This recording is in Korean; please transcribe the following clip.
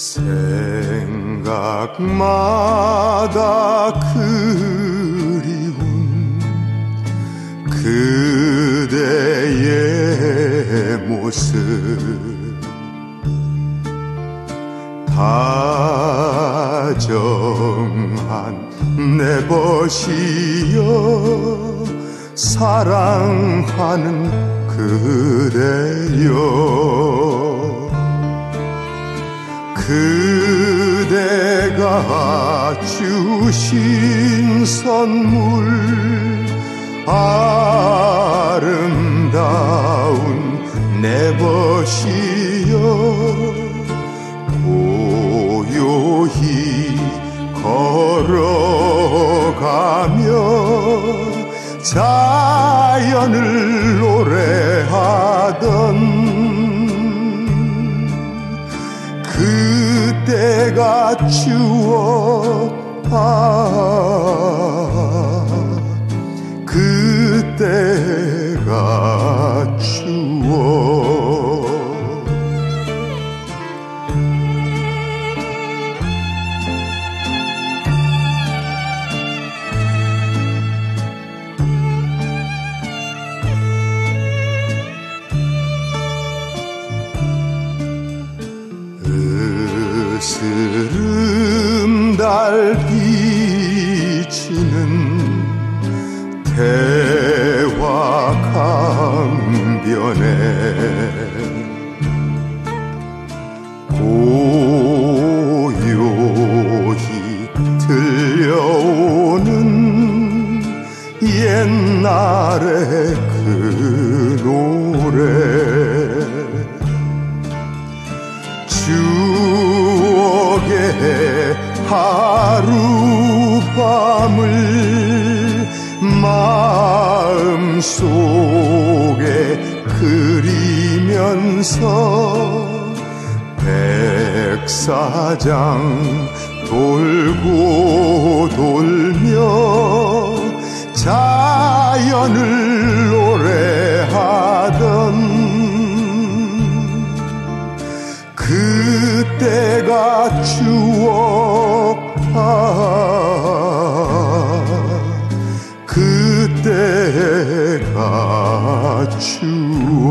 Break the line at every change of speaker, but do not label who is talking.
생각마다 그리운 그대의 모습. 다정한 내 벗이여 사랑하는 그대여 주신 선물 아름다운 내 벗이여 고요히 걸어가며 자연을 노래하던 그때가 추억 스름 달빛이는 대 옛날의 그 노래. 추억의 하룻밤을 마음속에 그리면서 백사장 돌고 그때가 추억 아 그때가 추억